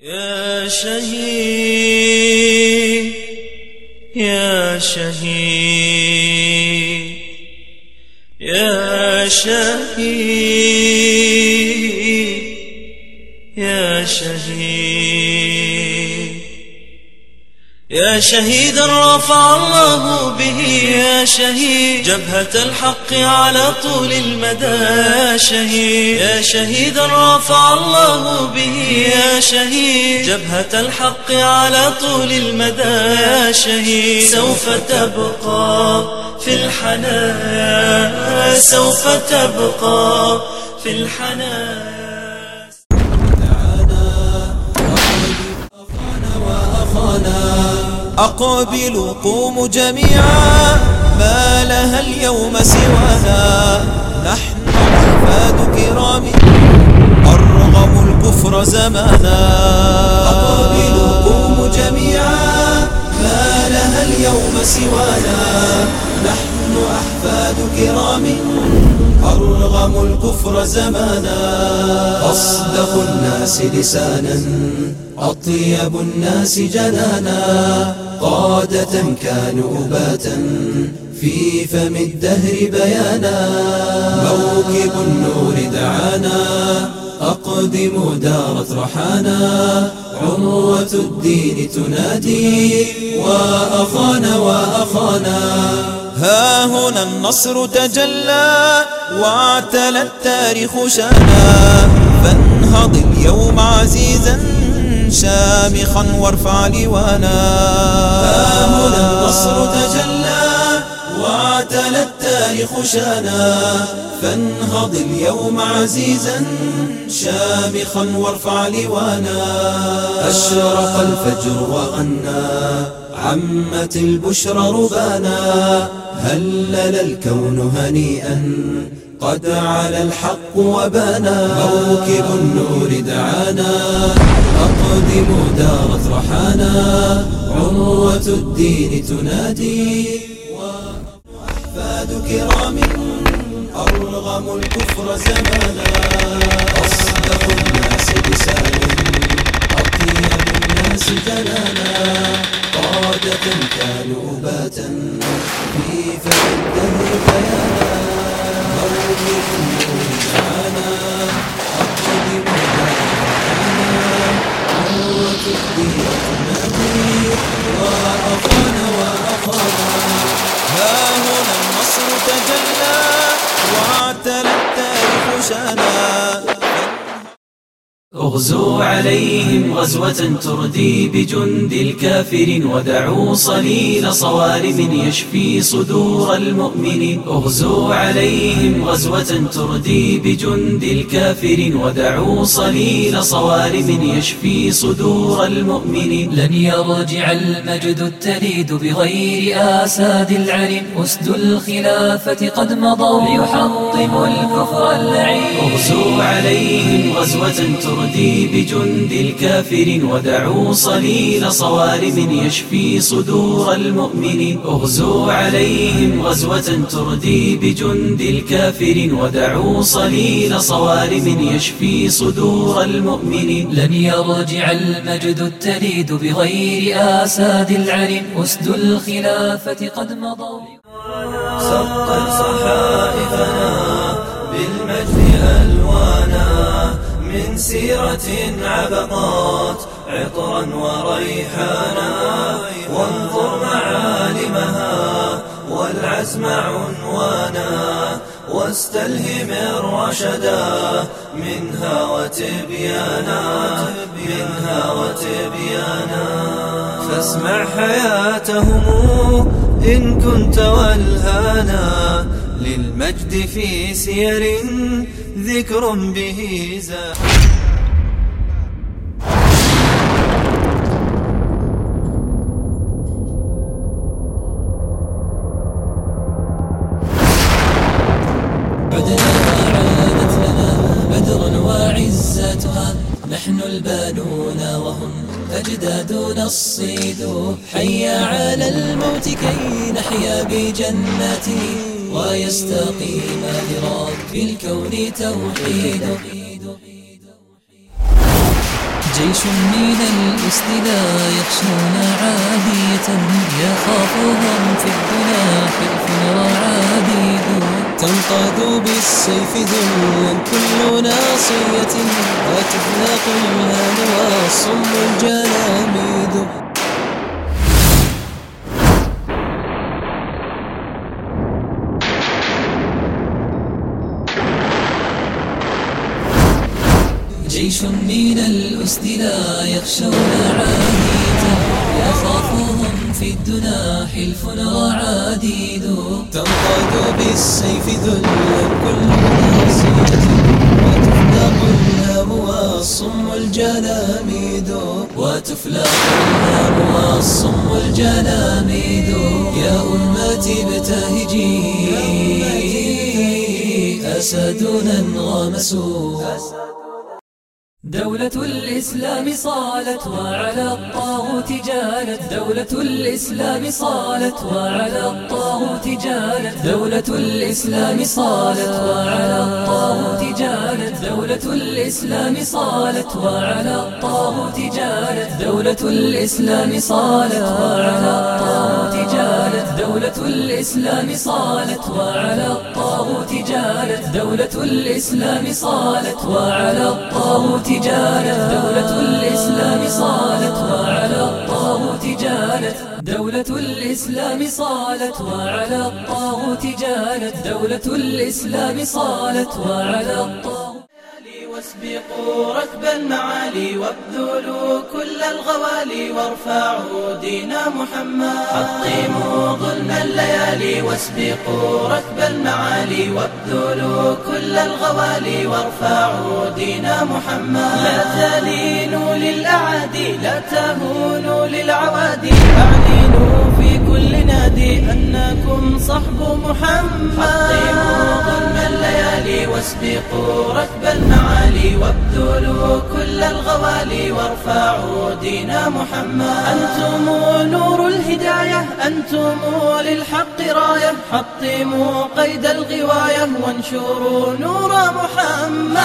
يا شهيد يا شهيد يا شهيد. يا شهيدا رفع الله به يا شهيد. جبهة الحق على طول المدى شهيد. يا شهيدا رفع الله به يا شهيد. جبهة الحق على طول المدى يا شهيد. سوف تبقى في الحنان سوف تبقى في الحنان أقبلوا قوموا جميعا. ما لها اليوم سوانا نحن أحفاد كرام. أرغموا الكفر زمانا. أقبلوا قوموا جميعا. ما لها اليوم سوانا. نحن أحفاد كرام. أرغموا الكفر زمانا. أصدق الناس لسانا. أطيب الناس جنانا. قادة كانوا أباتا في فم الدهر بيانا. موكب النور دعانا أقدم دارت رحانا. عروة الدين تنادي وأخانا وأخانا. ها هنا النصر تجلى واعتلى التاريخ شانا. فانهض اليوم عزيزا شامخا وارفع لوانا. ها هنا النصر تجلى واعتلى التاريخ شانا. فانهض اليوم عزيزا شامخا وارفع لوانا. أشرق الفجر وغنى عمت البشرى ربانا. هلل الكون هنيئا قد على الحق وبانا موكب النور دعانا أقدم دارت رحانا عروة الدين تنادي وأحفاد كرام أرغموا الكفر زمانا أصدق الناس لسان أطيب الناس جنانا قادة كانوا باتا في فم الدهر بيانا تجلى واعتلى التاريخ شانا اغزوا عليهم غزوة تردي بجند الكافر ودعوا صليل صوارم يشفي صدور المؤمنين. اغزوا عليهم غزوة تردي بجند الكافر ودعوا صليل صوارم يشفي صدور المؤمنين. لن يرجع المجد التليد بغير آساد العرين أسد الخلافة قد مضوا ليحطموا الكفر اللعين. اغزوا عليهم غزوة تردي بجند الكافر ودعوا صليل صوارم يشفي صدور المؤمنين اغزوا عليهم غزوة تردي بجند الكافر ودعوا صليل صوارم يشفي صدور المؤمنين لن يرجع المجد التليد بغير آساد العرين أسد الخلافة قد مضوا سطر صحائفنا بالمجد من سيرة عبقات عطرا وريحانا وانظر معالمها والعزم عنوانا واستلهم الرشدا منها وتبيانا منها وتبيانا. فاسمع حياتهم إن كنت والهانا. للمجد في سير ذكر به زاد. البانون وهم أجدادنا الصيد. حي على الموت كي نحيا بجناته ويستقيم لرب الكون توحيد. جيش من الأسد يخشون عادية يخافهم في الدنا حلف وعديد تنقاد بالسيف ذلا كل ناصية وتفلق الهان والصم الجلاميد جيش من الأسد لا يخشون عادية يخافهم في الدنا حلف وعديد. تنقاد بالسيف ذلا كل ناصية وتفلق الهام والصم الجلاميد وتفلق الهام والصم الجلاميد يا أمتي ابتهجي. أسدنا انغمسوا دولة الإسلام صالت وعلى الطاغوت جالت دولة الإسلام صالت وعلى الطاغوت جالت دولة الإسلام صالت وعلى الطاغوت جالت دولة الإسلام صالت وعلى الطاغوت جالت دولة الإسلام صالت وعلى الطاغوت الإسلام صالت وعلى الطاغوت جالت. دولة الإسلام صالت وعلى الطاغوت جالت. دولة الإسلام صالت وعلى الطاغوت جالت. دولة الإسلام صالت وعلى الطاغوت جالت. دولة الإسلام صالت وعلى الطاغوت واسبقوا ركب المعالي وابذلوا كل الغوالي وارفعوا دين محمد. حطموا ظلم الليالي واسبقوا ركب المعالي وابذلوا كل الغوالي وارفعوا دين محمد. لا تلينوا للأعادي لا تهونوا للعوادي. أعلنوا في كل نادي أنكم صحب محمد. واسبقوا ركب المعالي وابذلوا كل الغوالي وارفعوا دين محمد. أنتم نور الهداية أنتم للحق راية. حطموا قيد الغواية وانشروا نور محمد.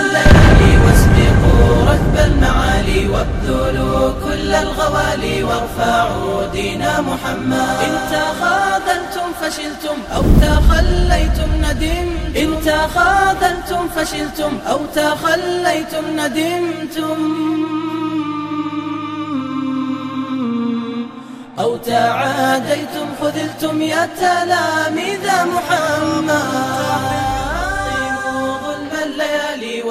الليالي واسبقوا ركب المعالي وابذلوا كل الغوالي وارفعوا دين محمد. إن تخاذلتم فشلتم أو تخليتم ندمتم إن تخاذلتم فشلتم أو تخليتم ندمتم أو تعاديتم خذلتم يا تلاميذ محمد.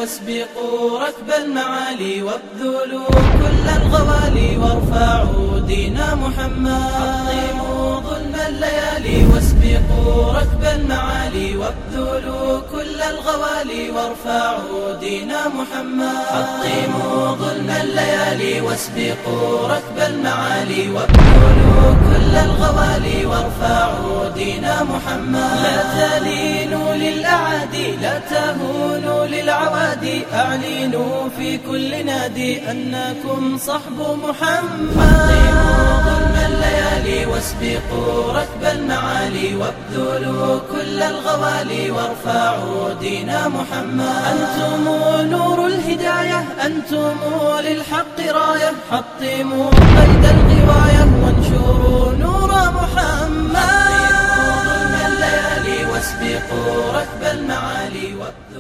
واسبقوا ركب المعالي وابذلوا كل الغوالي وارفعوا دين محمد. حطموا ظلم الليالي واسبقوا ركب المعالي وابذلوا كل الغوالي وارفعوا دين محمد. حطموا ظلم الليالي واسبقوا ركب المعالي وابذلوا كل الغوالي وارفعوا دين محمد. لا تلينوا للأعادي لا تهونوا للعوادي. أعلنوا في كل نادي أنكم صحب محمد. حطموا ظلم الليالي واسبقوا ركب المعالي وابذلوا كل الغوالي وارفعوا دين محمد. أنتم نور الهداية أنتم للحق راية. حطموا قيد الغواية وانشروا نور محمد. حطموا ظلم الليالي واسبقوا ركب المعالي وابذلوا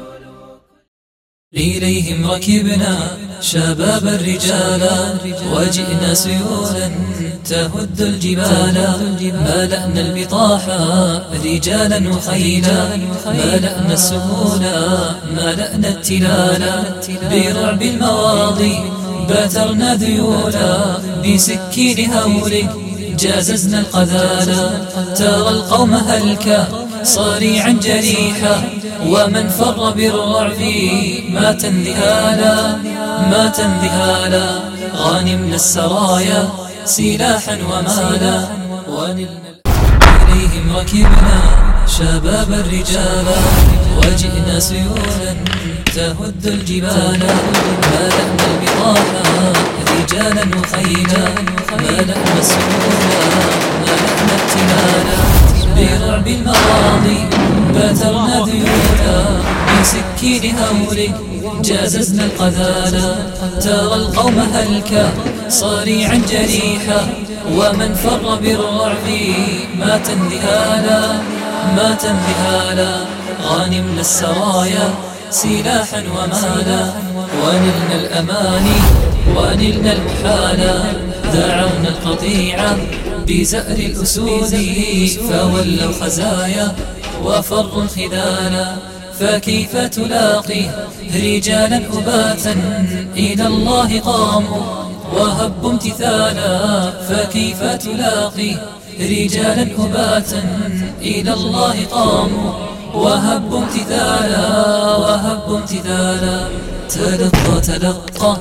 إليهم ركبنا شباب الرجال وجئنا سيولا تهد الجبال. ملأنا البطاحة رجالا وخيلا ملأنا السهولا ملأنا التلالا برعب المواضي بترنا ذيولا بسكين هول جاززنا القذالا ترى القوم هلكا صريعا جريحا ومن فر بالرعب مات انذهالا مات انذهالا غانمنا السرايا سلاحا ومالا. إليهم ركبنا شباب الرجال وجئنا سيولا تهد الجبال. ملأنا البطاحة رجالا وخيلا ملأنا السهولا ملأنا التلالا برعب المواضي بترنا ذيولا بسكين هول جاززنا القذالا ترى القوم هلكا صريعا جريحا. ومن فر بالرعب مات انذهالا مات انذهالا غانمنا السرايا سلاحا ومالا. ونلنا الأماني ونلنا المحالا. دعونا القطيعة بزأر الأسود فولوا خزايا وفروا الخذالا فكيف تلاقي رجالا أباتا إلى الله قاموا وهبوا امتثالا فكيف تلاقي رجالا أباتا إلى الله قاموا وهبوا امتثالا وهبوا امتثالا. تلقى تلقى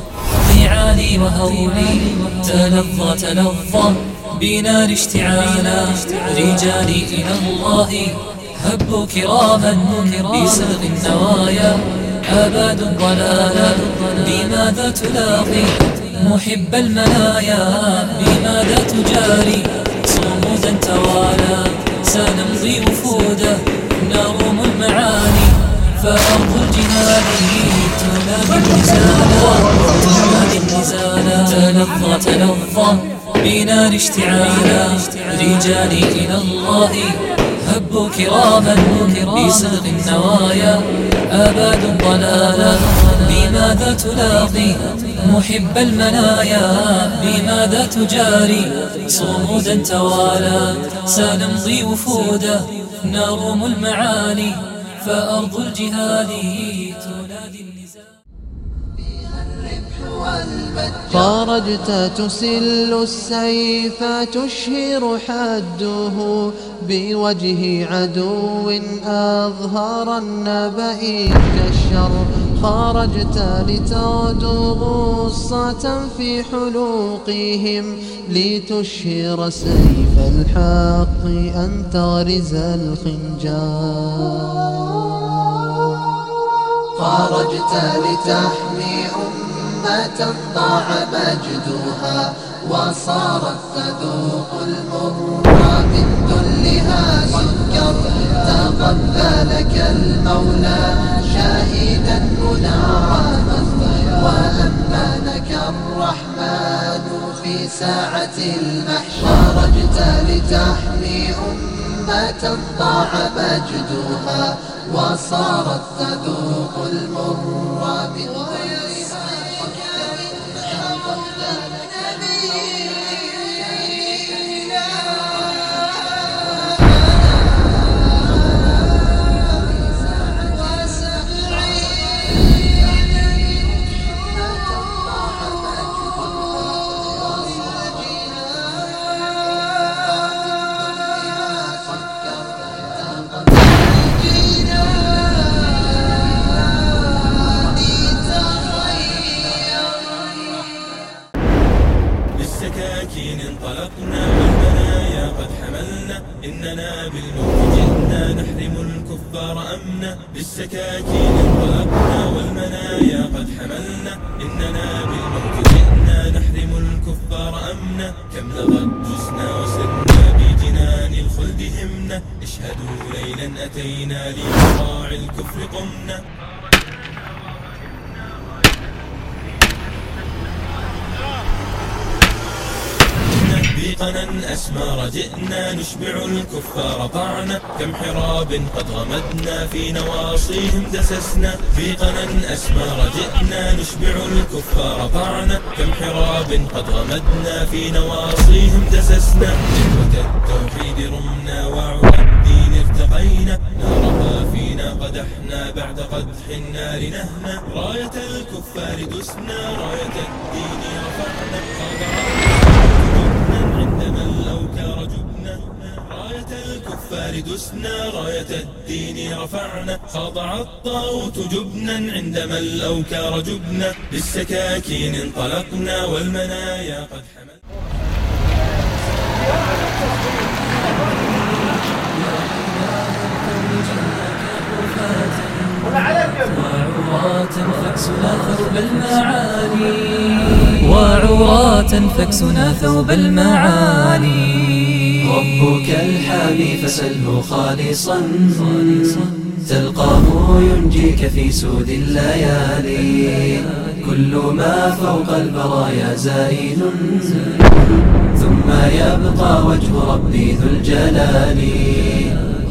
ضيعاني وهولي تلظى تلظى. بنار اشتعالا رجالي إلى الله هبوا كراما بسلق النوايا أباد ضلالا بماذا تلاقي؟ محب المنايا بماذا تجاري؟ صمودا توالى سنمضي وفودا نروم المعاني فأرض الجهاد تنادي النزالا تنادي النزالا تلظى بنار اشتعالا رجالي إلى الله هبوا كراما بسلق النوايا. آباد ضلالا بماذا تلاقي؟ محب المنايا بماذا تجاري؟ صمودا توالى سنمضي وفودا. نروم المعالي فأرض الجهاد خرجت تسل السيف تشهر حده بوجه عدو أظهر النبأ كالشر. خرجت لتغدو غصة في حلوقهم لتشهر سيف الحق أن تغرز الخنجر. خرجت لتحمي أمة ضاع مجدها وصارت تذوق المر من ذلها سكر تقبلك المولى شاهدا منعما وأمنك الرحمن في ساعة المحشر. خرجت لتحمي أمة ضاع مجدها وصارت تذوق المر من أمنا بالسكاكين انطلقنا والمنايا قد حملنا. إننا بالموت جئنا. نحرم الكفار أمنا. كم لغت جسنا وسرنا بجنان الخلد همنا. اشهدوا ليلا أتينا لمراع الكفر قمنا. بقنا أسمار جئنا نشبع الكفار طعنا كم حراب قد غمدنا في نواصيهم دسسنا في قنا أسمار جئنا نشبع الكفار طعنا كم حراب قد غمدنا في نواصيهم دسسنا جنوة التوحيد رمنا وعلى الدين ارتقينا. نارها فينا قدحنا بعد قدح النار نهنا. راية الكفار دسنا راية الدين دسنا راية الدين رفعنا خضع الطاغوت جبنا عندما الأوكار جبنا بالسكاكين انطلقنا والمنايا قد حملنا. وعراة فاكسنا ثوب المعالي وعراة فاكسنا ثوب المعالي ربك الحامي فسله خالصا. تلقاه ينجيك في سود الليالي. كل ما فوق البرايا زائل. ثم يبقى وجه ربي ذو الجلال.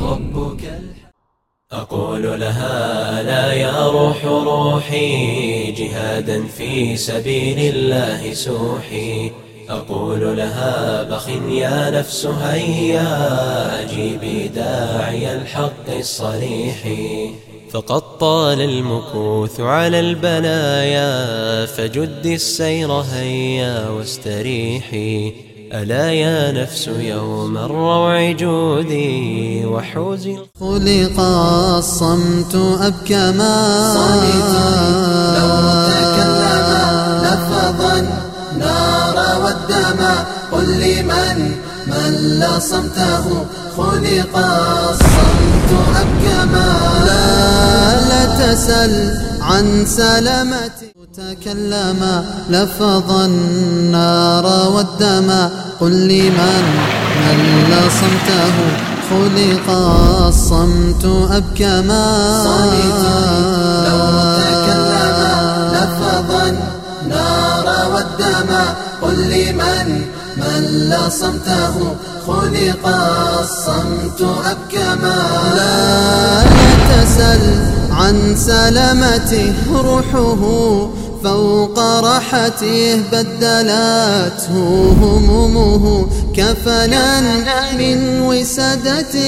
ربك أقول لها لا يا روح روحي جهادا في سبيل الله سوحي. أقول لها بخ يا نفس هيا أجيبي داعي الحق الصريح. فقد طال المكوث على البلايا فجدي السير هيا واستريحي ألا يا نفس يوم الروع جودي وحوزي. خلق الصمت أبكى ما قل لمن من صمته خلق الصمت أبكى ما لا لا تسل عن سلامتي تكلم لفظا النار والدم. قل لمن مل صمته خلق الصمت أبكى ما لو مل صمته خلق الصمت أبكى ما لا لا تسل عن سلامته روحه فوق راحته بدلته همومه كفنا من وسادته.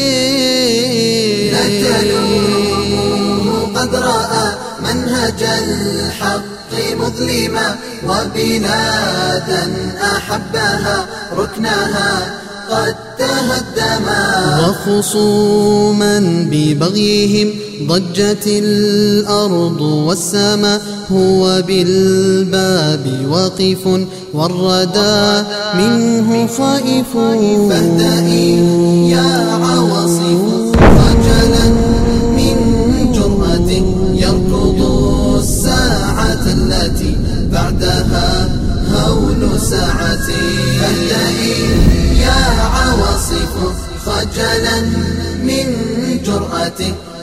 الحق مظلما وبلادا أحبها ركنها قد تهدما وخصوما ببغيهم ضجت الأرض والسماء هو بالباب واقف والردى منه خائف. فاهدئي يا عواصف.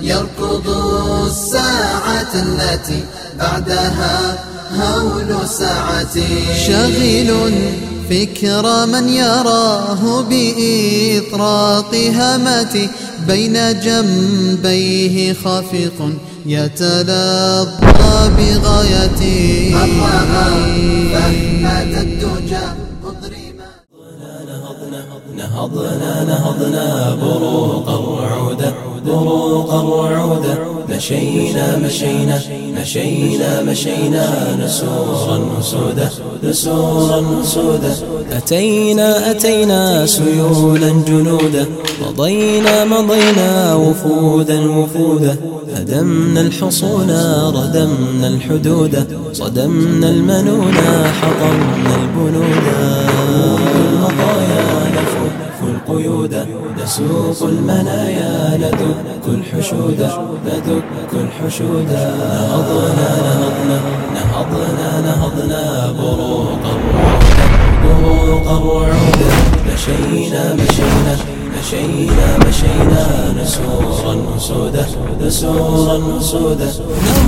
يركض الساعة التي بعدها هول ساعتي. شغل فكر من يراه بإطراق همته بين جنبيه خافق يتلظى بغايته فهد الدجى نهضنا نهضنا بروق الرعودة بروق الرعودة مشينا مشينا مشينا مشينا نسورا نسودا نسورا نسودا أتينا أتينا سيولا جنودا مضينا مضينا وفودا وفودا. هدمنا الحصون ردمنا الحدود صدمنا المنونا حطمنا البنودا القيود نسوق المنايا ندك الحشود ندك الحشود نهضنا نهضنا نهضنا نهضنا بروق الرعود بروق الرعود مشينا مشينا. مشينا مشينا نسورا نسودا نسورا نسودا.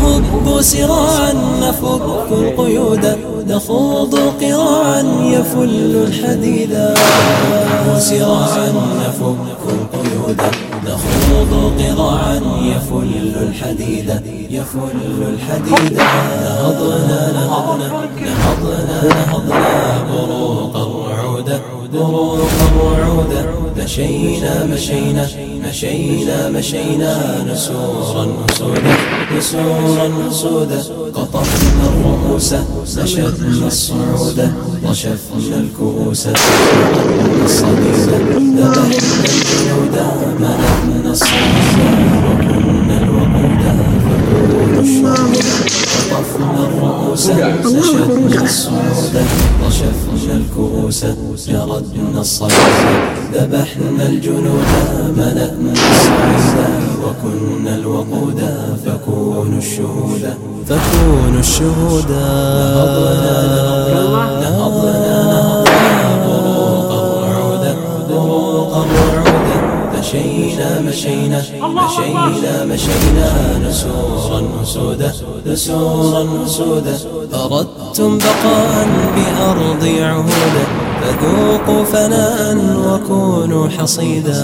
نهب سراعا نفك القيود. نخوض قراعا يفل الحديدا نهب سراعا نفك القيود. نخوض قراعا يفل الحديد. يفل الحديد. نهضنا نهضنا نهضنا نهضنا. مشينا مشينا مشينا مشينا. نسورا نسودا نسورا نسودا. قطفنا الرؤوس نشدنا الصعود رشفنا الكؤوس. نقضنا الصديد ذبحنا الجنود ملكنا الصعيد وكنا الوقود. فكون الشهود. قطفنا الرؤوس نشدنا الصعود. رشفنا الكؤوس. جردنا الصديد ذبحنا الجنود ملأنا الصعيد وكنا الوقود فكونوا الشهود. فكونوا الشهود. نهضنا نهضنا مشينا مشينا مشينا مشينا. نسورا نسودا نسورا نسودا أردتم بقاء بأرض عهودا فذوقوا فناء وكونوا حصيدا.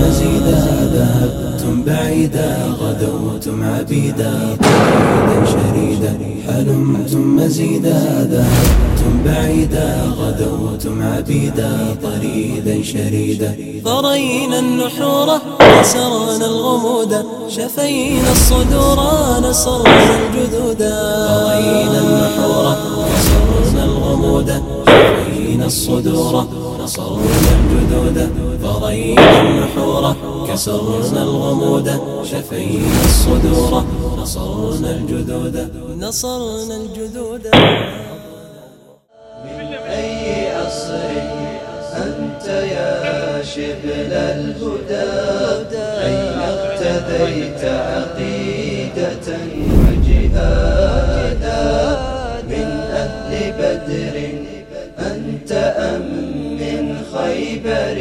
مزيدا ذهبتم بعيدا غدوتم عبيدا بعيدا شريدا حلمتم مزيدا ذهبتم بعيدا غدوتم عبيدا طريدا شريدا. ضرينا النحور كسرنا الغمودا شفينا الصدور نصرنا الجدودا ضرينا النحور كسرنا الغمودا شفينا الصدور نصرنا الجدود فرينا النحور كسرنا الغمود شفينا الصدور نصرنا الجدود نصرنا الجدود. أي عصر أنت يا شبل الهدى؟ أين اقتديت عقيدة وجهادا؟ من أهل بدر أنت أم من خيبر؟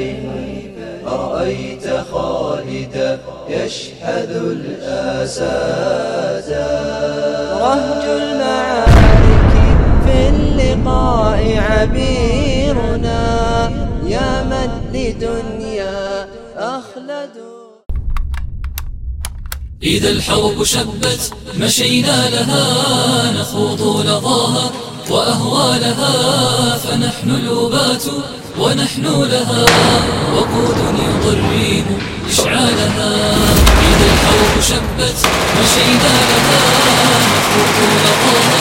رأيت خالدا يشحذ الآساد رهج المعارك في اللقاء عبيرنا. يا من لدنيا أخلد. إذا الحرب شبت مشينا لها نخوض لظاها. وأهوالها فنحن الأبات ونحن لها. وقود يضرب إشعالها إذا الحرب شبت مشينا لها نخوض لظاها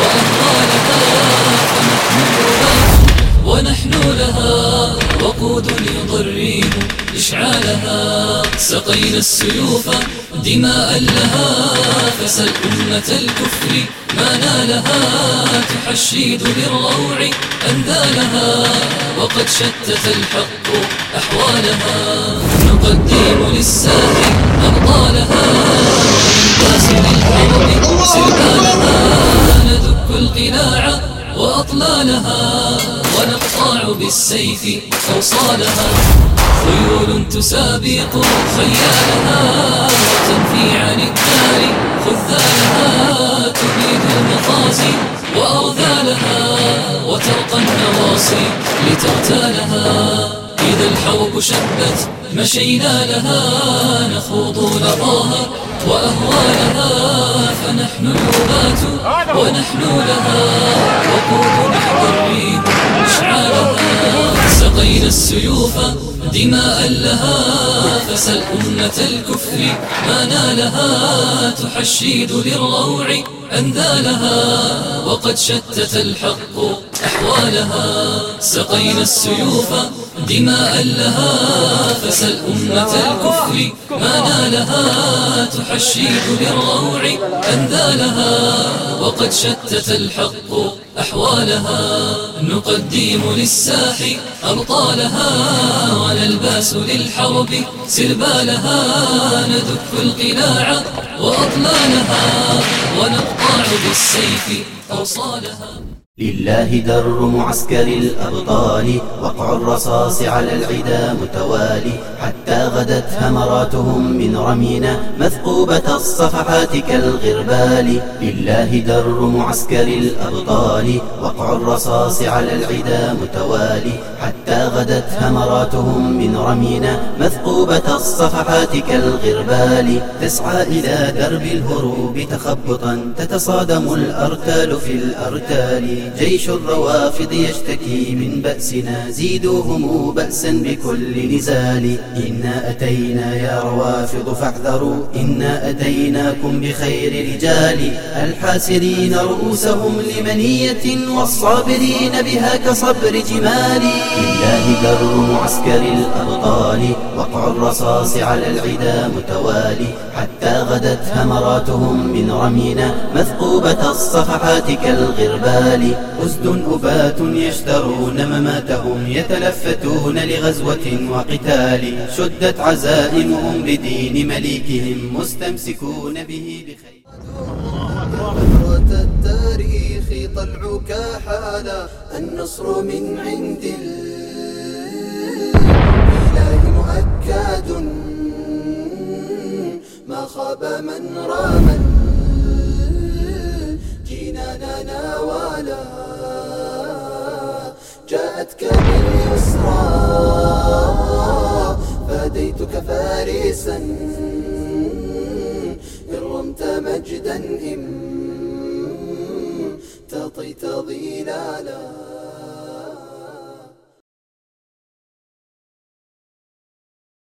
وأهوالها فنحن الأبات ونحن لها وقود يضرب إشعالها سقينا السيوف دماء لها فسل أمة الكفر ما نالها تحشيد للروع أنذالها وقد شتت الحق أحوالها نقدم للساح أبطالها وننباس للحرب سربالها ندك القلاع وأطلالها ونقطع بالسيف أوصالها. خيول تسابق خيالها وتنفي عن الدار خذالها تبيد المخازي وأرذالها وترقى النواصي لتغتالها. إذا الحرب شبت مشينا لها نخوض لظاها وأهوالها. فنحن الوبات ونحن لها وقود يضرب إشعالها سقينا السيوف دماء لها فسل أمة الكفر ما نالها تحشيد للروع أنذالها وقد شتت الحق أحوالها. سقينا السيوف دماء لها فسل أمة الكفر. ما نالها تحشيد للروع أنذالها وقد شتت الحق أحوالها. نقدم للساح أبطالها ونلباس للحرب سربالها ندك القلاع وأطلالها ونقطع بالسيف أوصالها. لله در معسكر الأبطال وقع الرصاص على العدا متوالي حتى غدت همراتهم من رمينا مثقوبة الصفحات كالغربال. لله در معسكر الأبطال وقع الرصاص على العدا متوالي حتى غدت همراتهم من رمينا مثقوبة الصفحات كالغربال. تسعى إلى درب الهروب تخبطا تتصادم الأرتال في الأرتال. جيش الروافض يشتكي من بأسنا زيدوهم بأسا بكل نزال. إنا أتينا يا روافض فاحذروا إنا أتيناكم بخير رجال. الحاسرين رؤوسهم لمنية والصابرين بها كصبر جمال. لله در معسكر الأبطال وقع الرصاص على العدا متوالي. حتى غدت همراتهم من رمينا مثقوبة الصفحات كالغربال. أسد أبات يشترون مماتهم يتلفتون لغزوة وقتال. شدت عزائمهم لدين مليكهم مستمسكون به بخير. التاريخ طلعك حالا النصر من عند الإله مؤكد خاب من رام جينانا نوالا جاءتك باليسرى فديتك فارسا. إن رمت مجدا إن تطيت ظلالا.